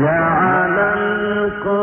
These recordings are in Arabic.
جعل القمر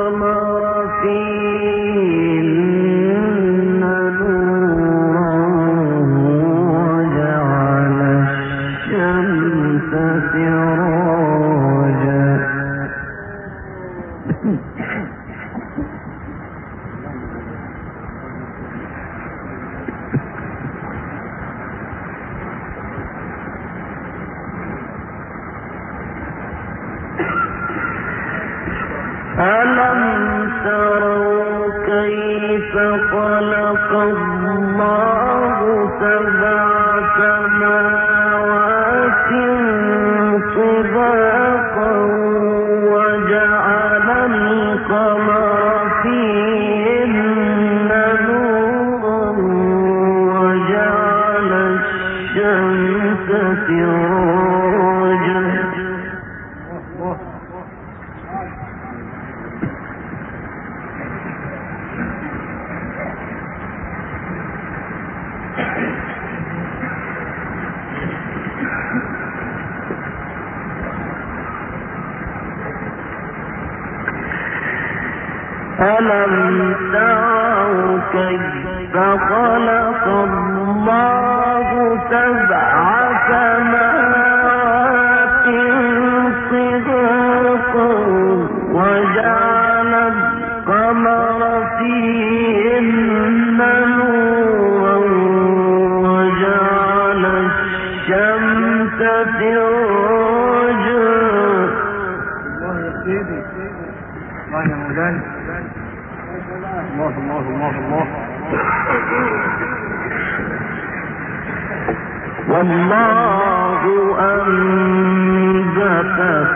فخلق الله سبع سماوات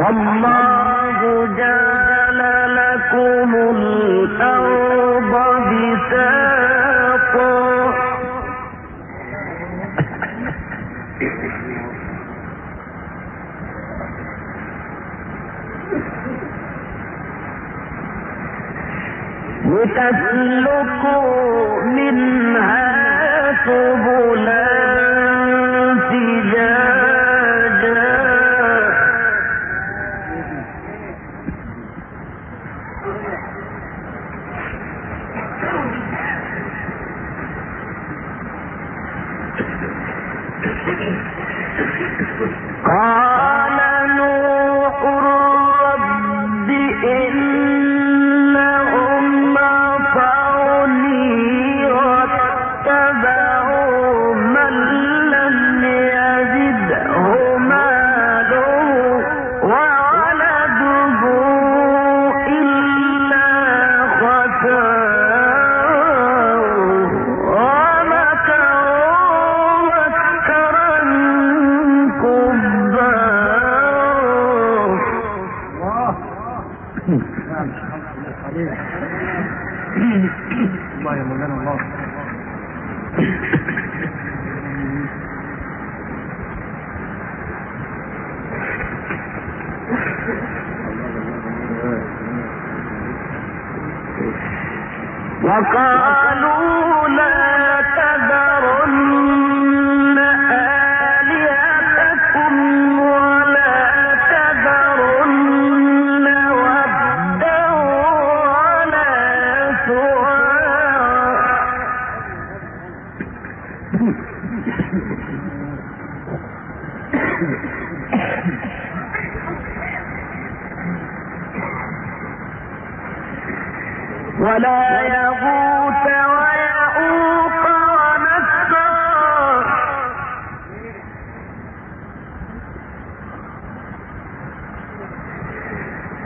والله جعل لكم الأرض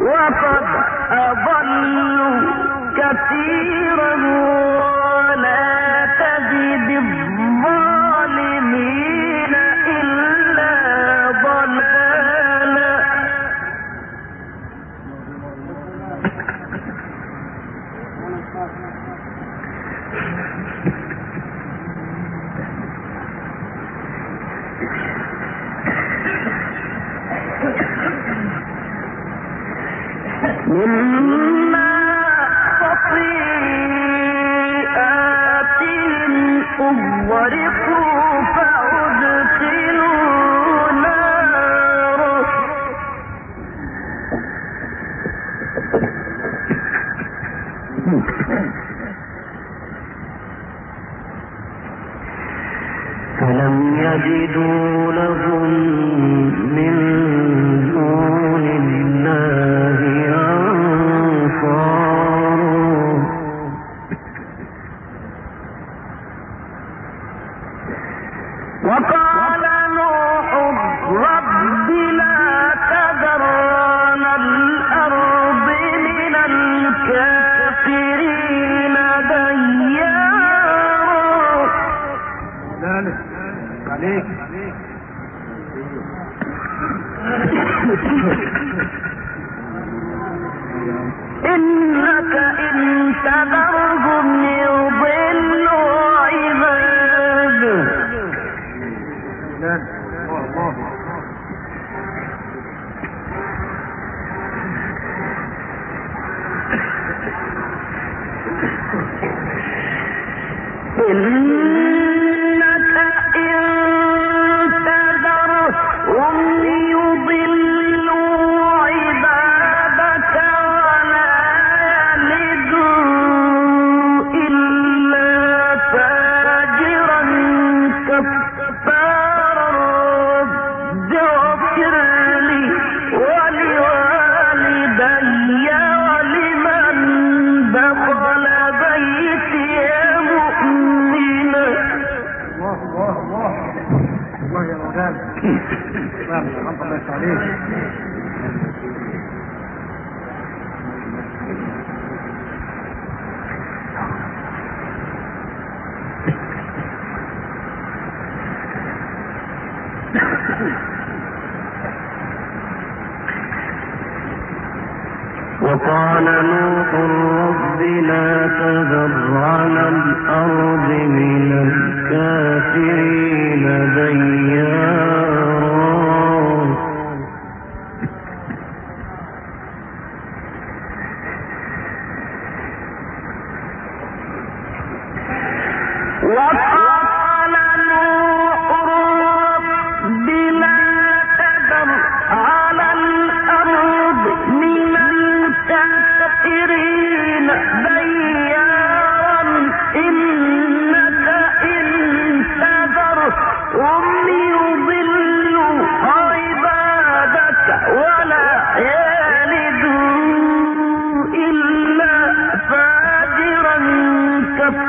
وقد أضلوا كثيرا ولا مما خطيئاتهم أغرقوا وقال الأقدام رحمة الله عليه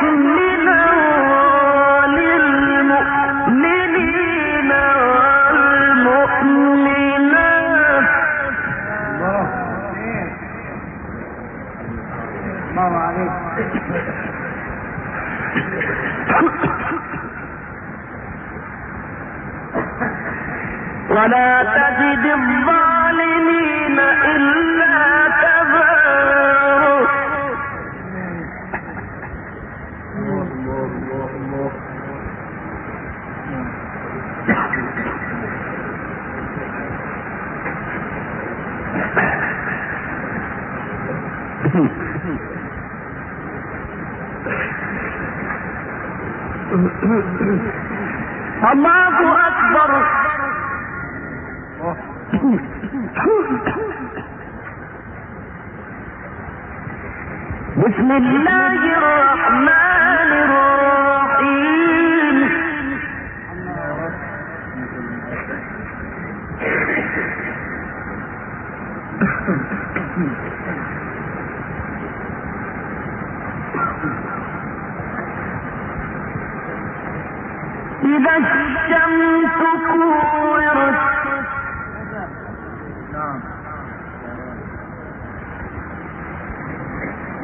to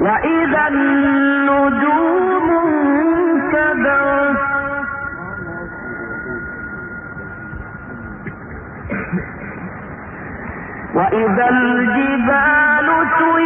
وإذا النجوم كدرت وإذا الجبال سيرت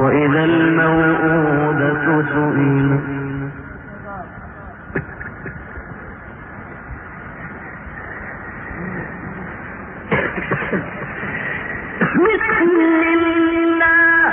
وإذا الموءودة سئل بسم الله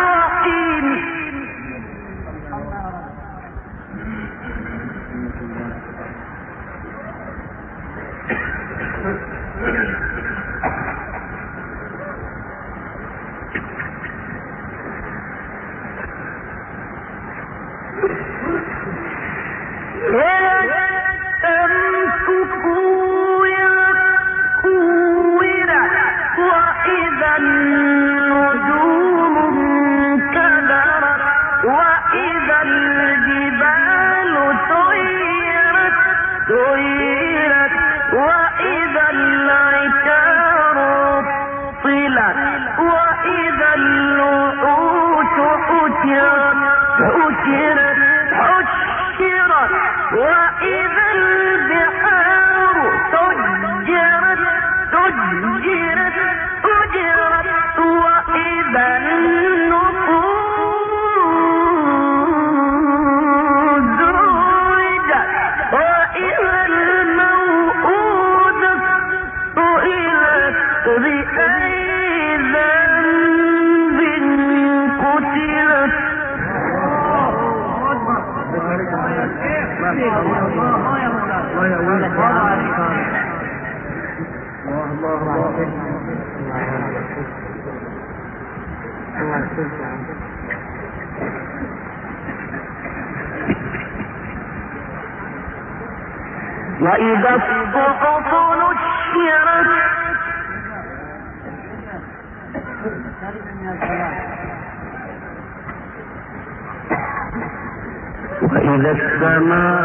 حشرت حشرت وإذا وإذا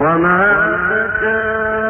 وما تشاءون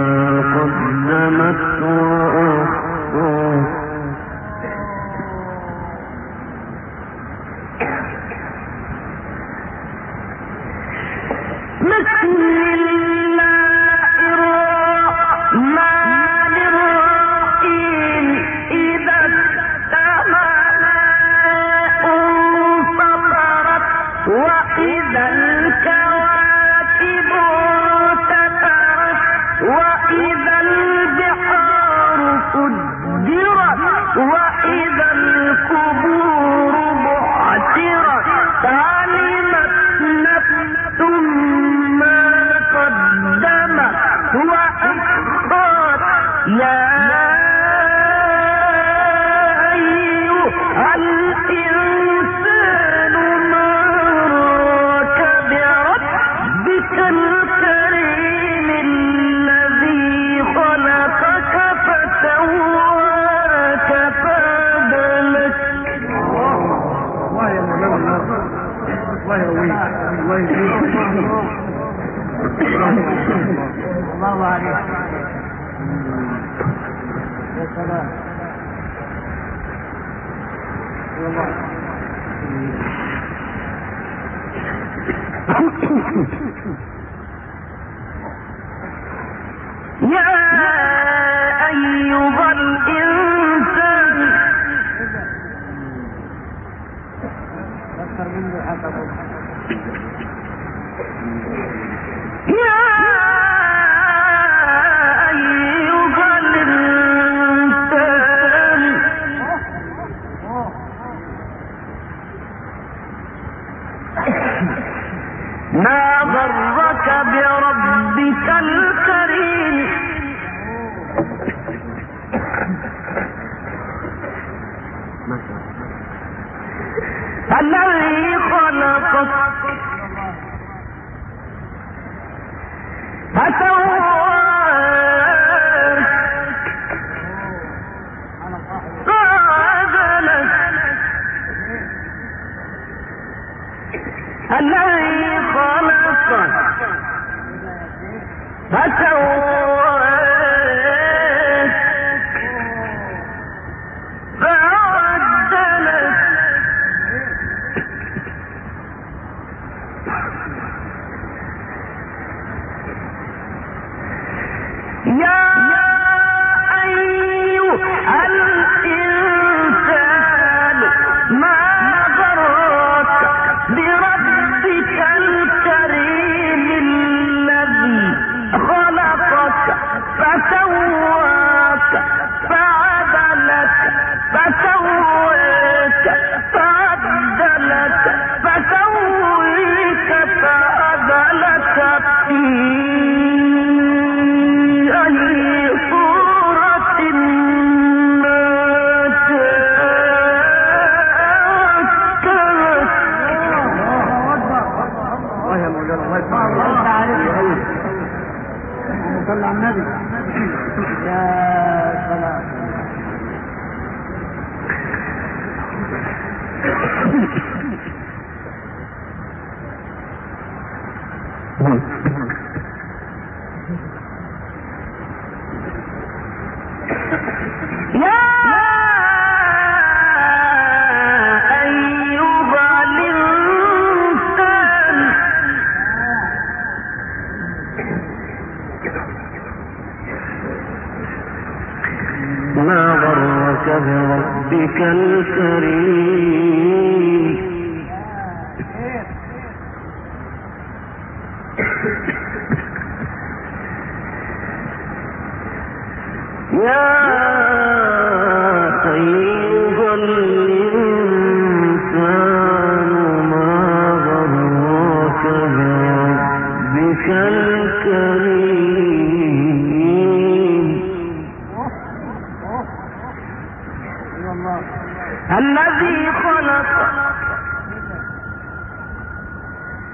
الله That's how الله عليك صلى على النبي يا سلام Thank you.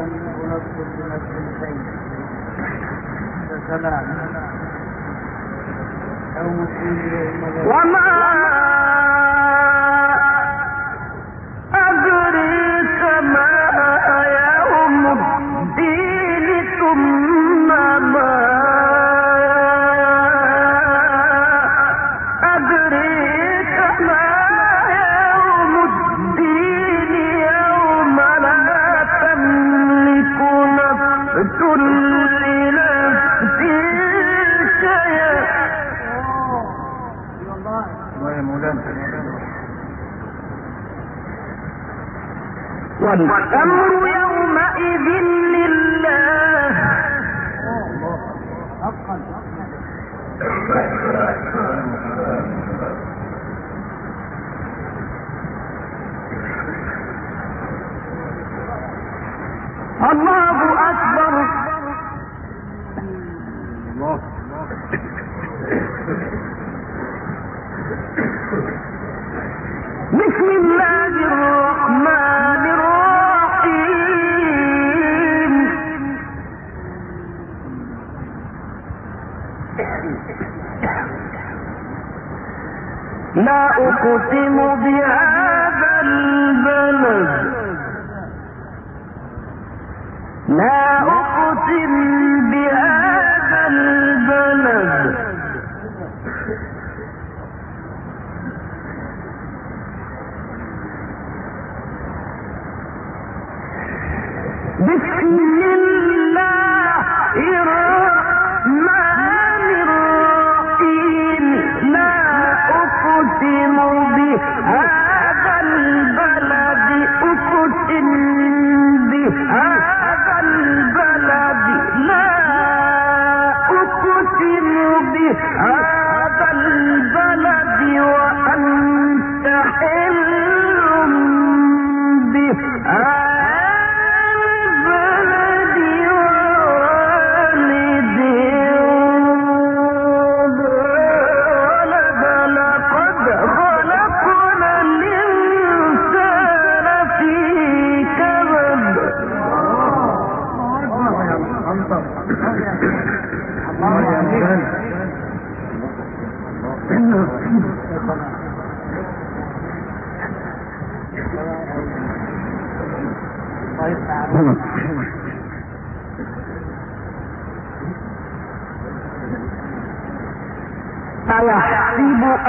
أنه نفس بنفس شيء كسلام أو مسلم وما one لا أقسم بهذا البلد. لا أقسم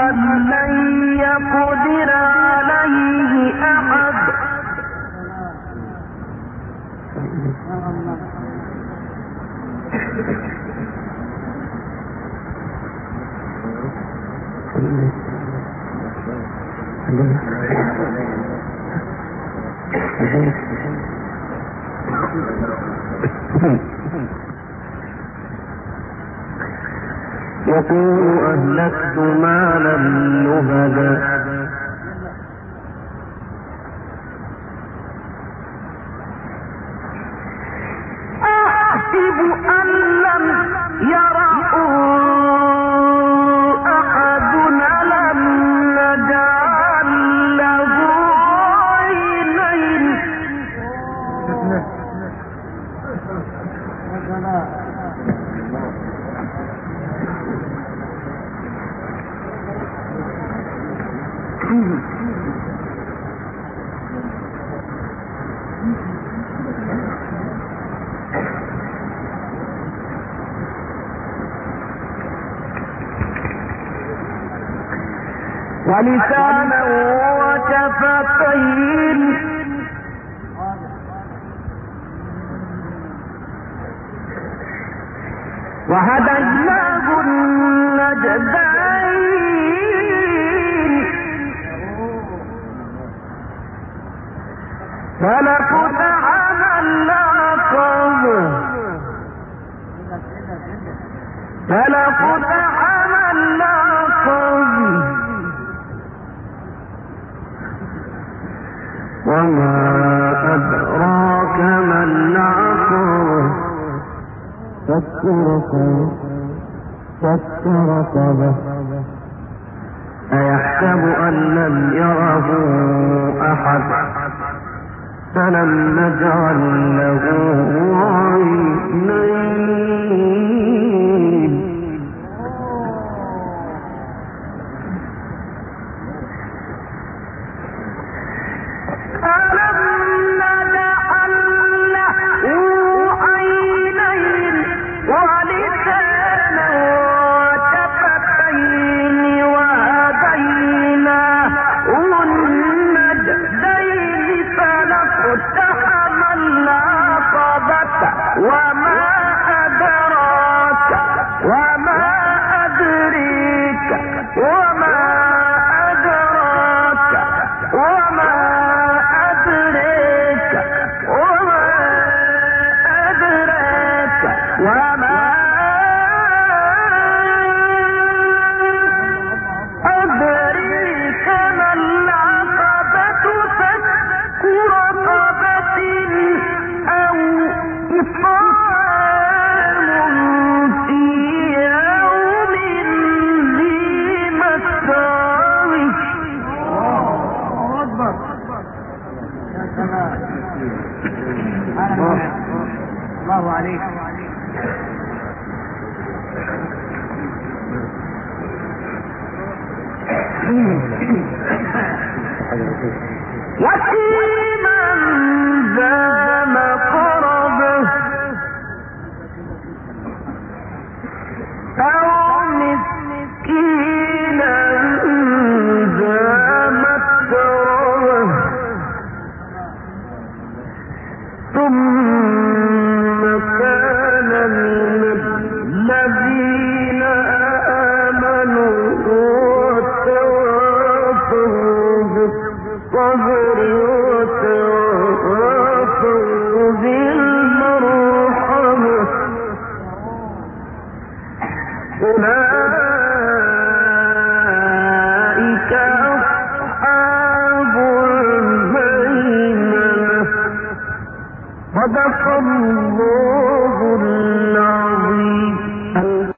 أَمَّنْ يَقْدِرُ وأهلكت مالا نهدا ولسانا وشفتين. وهديناه النجدين. فلقد على العقب فلقد يذكركم فك رقبة أيحسب أن لم يره أحد فلم نجعل له عينين